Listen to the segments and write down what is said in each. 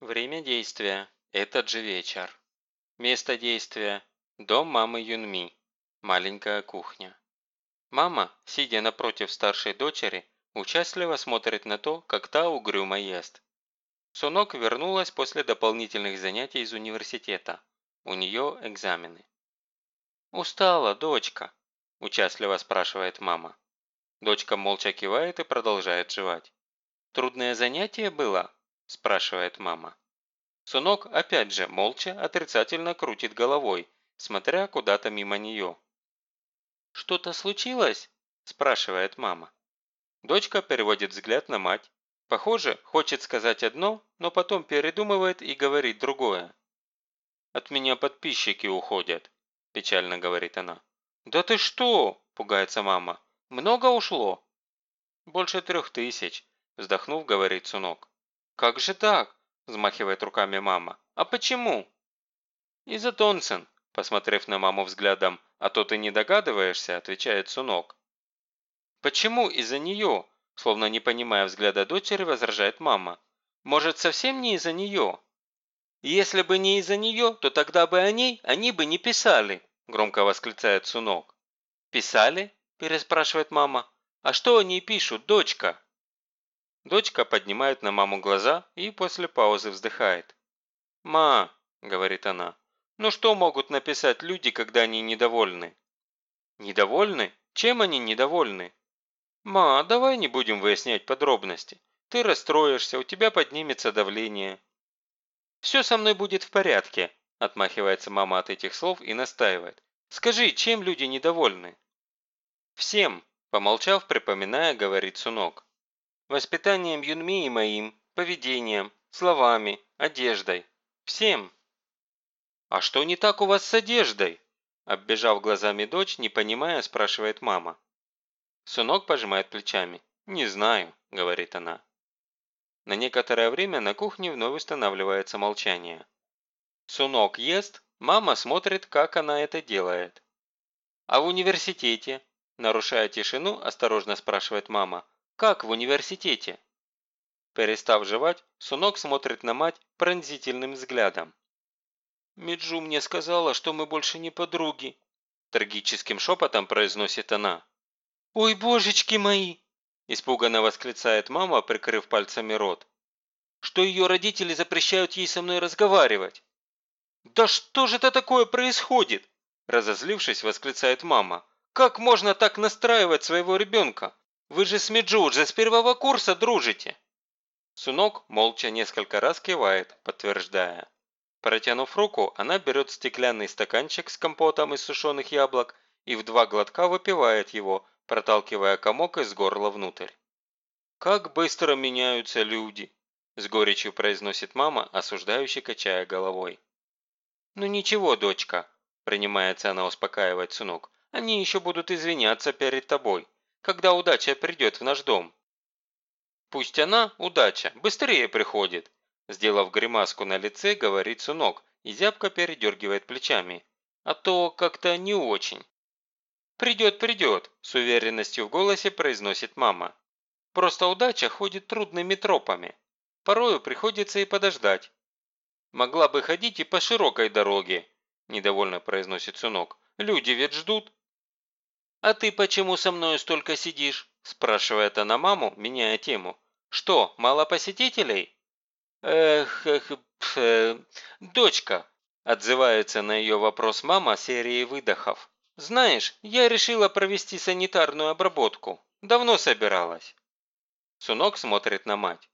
Время действия – этот же вечер. Место действия – дом мамы Юнми, маленькая кухня. Мама, сидя напротив старшей дочери, участливо смотрит на то, как та угрюмо ест. Сунок вернулась после дополнительных занятий из университета. У нее экзамены. «Устала, дочка?» – участливо спрашивает мама. Дочка молча кивает и продолжает жевать. «Трудное занятие было?» – спрашивает мама. Сунок опять же молча отрицательно крутит головой, смотря куда-то мимо нее. «Что-то случилось?» – спрашивает мама. Дочка переводит взгляд на мать. Похоже, хочет сказать одно, но потом передумывает и говорит другое. «От меня подписчики уходят», – печально говорит она. «Да ты что?» – пугается мама. «Много ушло?» «Больше трех тысяч», – вздохнув, говорит Сунок. «Как же так?» – взмахивает руками мама. «А почему?» «Из-за Тонсен», – посмотрев на маму взглядом, «а то ты не догадываешься», – отвечает Сунок. «Почему из-за нее?» – словно не понимая взгляда дочери, возражает мама. «Может, совсем не из-за нее?» «Если бы не из-за нее, то тогда бы о ней они бы не писали», – громко восклицает Сунок. «Писали?» – переспрашивает мама. «А что они пишут, дочка?» Дочка поднимает на маму глаза и после паузы вздыхает. «Ма», – говорит она, – «ну что могут написать люди, когда они недовольны?» «Недовольны? Чем они недовольны?» «Ма, давай не будем выяснять подробности. Ты расстроишься, у тебя поднимется давление». «Все со мной будет в порядке», – отмахивается мама от этих слов и настаивает. «Скажи, чем люди недовольны?» «Всем», – помолчав, припоминая, говорит Сунок. «Воспитанием Юнми и моим, поведением, словами, одеждой. Всем». «А что не так у вас с одеждой?» Оббежав глазами дочь, не понимая, спрашивает мама. Сунок пожимает плечами. «Не знаю», – говорит она. На некоторое время на кухне вновь устанавливается молчание. Сунок ест, мама смотрит, как она это делает. А в университете, Нарушая тишину, осторожно спрашивает мама. «Как в университете?» Перестав жевать, Сунок смотрит на мать пронзительным взглядом. «Миджу мне сказала, что мы больше не подруги», трагическим шепотом произносит она. «Ой, божечки мои!» испуганно восклицает мама, прикрыв пальцами рот. «Что ее родители запрещают ей со мной разговаривать?» «Да что же это такое происходит?» разозлившись, восклицает мама. Как можно так настраивать своего ребенка? Вы же с Меджу уже с первого курса дружите!» Сунок молча несколько раз кивает, подтверждая. Протянув руку, она берет стеклянный стаканчик с компотом из сушеных яблок и в два глотка выпивает его, проталкивая комок из горла внутрь. «Как быстро меняются люди!» – с горечью произносит мама, осуждающе качая головой. «Ну ничего, дочка», – принимается она успокаивать Сунок, они еще будут извиняться перед тобой, когда удача придет в наш дом. Пусть она, удача, быстрее приходит, сделав гримаску на лице, говорит Сунок и зябко передергивает плечами. А то как-то не очень. «Придет, придет», – с уверенностью в голосе произносит мама. «Просто удача ходит трудными тропами. Порою приходится и подождать». «Могла бы ходить и по широкой дороге», – недовольно произносит Сунок. «Люди ведь ждут». «А ты почему со мной столько сидишь?» – спрашивает она маму, меняя тему. «Что, мало посетителей?» «Эх, эх, пф, э, дочка», – отзывается на ее вопрос мама серией выдохов. «Знаешь, я решила провести санитарную обработку. Давно собиралась». Сунок смотрит на мать.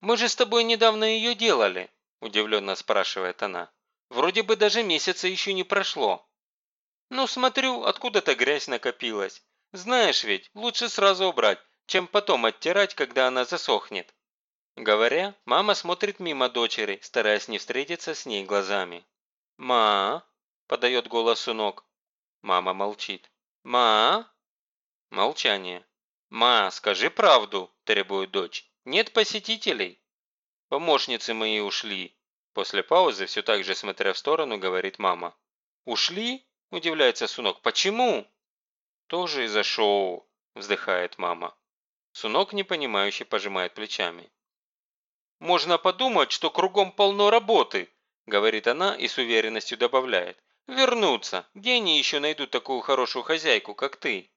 «Мы же с тобой недавно ее делали», – удивленно спрашивает она. «Вроде бы даже месяца еще не прошло». «Ну, смотрю, откуда-то грязь накопилась. Знаешь ведь, лучше сразу убрать, чем потом оттирать, когда она засохнет». Говоря, мама смотрит мимо дочери, стараясь не встретиться с ней глазами. «Ма!» – подает голос сынок. Мама молчит. «Ма!» Молчание. «Ма, скажи правду!» – требует дочь. «Нет посетителей!» «Помощницы мои ушли!» После паузы, все так же смотря в сторону, говорит мама. «Ушли?» – удивляется Сунок. «Почему?» «Тоже из-за шоу», – вздыхает мама. Сунок непонимающе пожимает плечами. Можно подумать, что кругом полно работы», – говорит она и с уверенностью добавляет. «Вернуться. Где они еще найдут такую хорошую хозяйку, как ты?»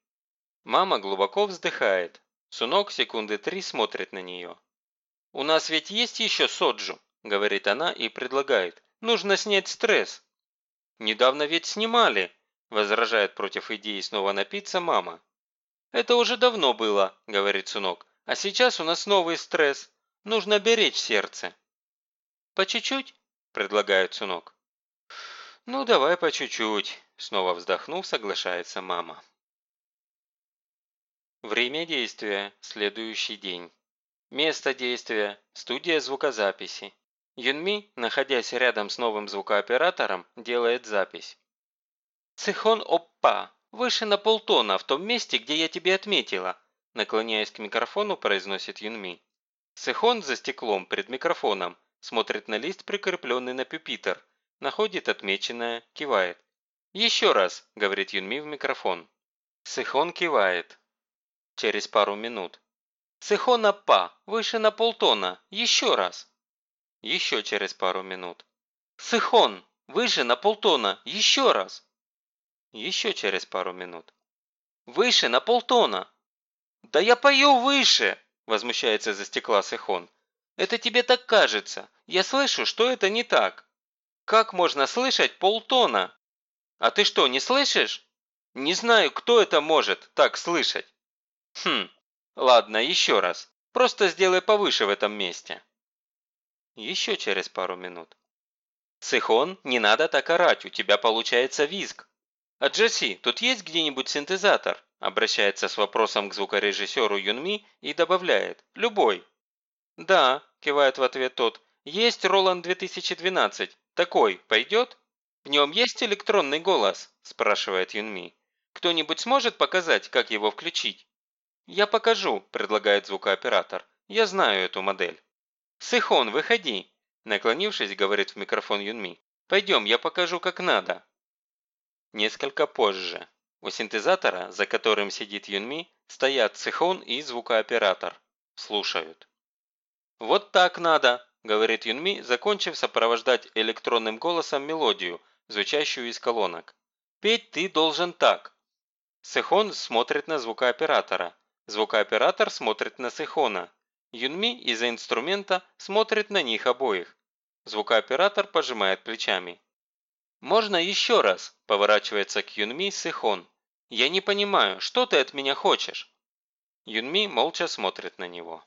Мама глубоко вздыхает. Сунок секунды три смотрит на нее. «У нас ведь есть еще соджу», – говорит она и предлагает. «Нужно снять стресс». «Недавно ведь снимали», – возражает против идеи снова напиться мама. «Это уже давно было», – говорит Сунок. «А сейчас у нас новый стресс. Нужно беречь сердце». «По чуть-чуть?» – предлагает Сунок. «Ну, давай по чуть-чуть», – снова вздохнув, соглашается мама. Время действия – следующий день. Место действия – студия звукозаписи. Юнми, находясь рядом с новым звукооператором, делает запись. «Цихон оппа! Выше на полтона, в том месте, где я тебе отметила!» Наклоняясь к микрофону, произносит Юнми. Сихон за стеклом перед микрофоном смотрит на лист, прикрепленный на пюпитер, находит отмеченное, кивает. «Еще раз», – говорит Юнми в микрофон. Сихон кивает. Через пару минут. «Сихон аппа! Выше на полтона! Еще раз!» Еще через пару минут. «Сихон! Выше на полтона! Еще раз!» Еще через пару минут. «Выше на полтона!» «Да я пою выше!» – возмущается за стекла Сихон. «Это тебе так кажется. Я слышу, что это не так. Как можно слышать полтона? А ты что, не слышишь? Не знаю, кто это может так слышать». «Хм, ладно, еще раз. Просто сделай повыше в этом месте». Еще через пару минут. «Сихон, не надо так орать, у тебя получается визг». «А Джесси, тут есть где-нибудь синтезатор?» Обращается с вопросом к звукорежиссеру Юнми и добавляет «Любой». «Да», – кивает в ответ тот, – «есть Роланд 2012. Такой пойдет?» «В нем есть электронный голос?» – спрашивает Юнми. «Кто-нибудь сможет показать, как его включить?» «Я покажу», – предлагает звукооператор. «Я знаю эту модель». «Сыхон, выходи!» Наклонившись, говорит в микрофон Юнми. «Пойдем, я покажу, как надо». Несколько позже. У синтезатора, за которым сидит Юнми, стоят Цехон и звукооператор. Слушают. «Вот так надо», – говорит Юнми, закончив сопровождать электронным голосом мелодию, звучащую из колонок. «Петь ты должен так». Сехон смотрит на звукооператора. Звукооператор смотрит на Сехона. Юнми из-за инструмента смотрит на них обоих. Звукооператор пожимает плечами. «Можно еще раз?» – поворачивается к Юнми Сихон. «Я не понимаю, что ты от меня хочешь?» Юнми молча смотрит на него.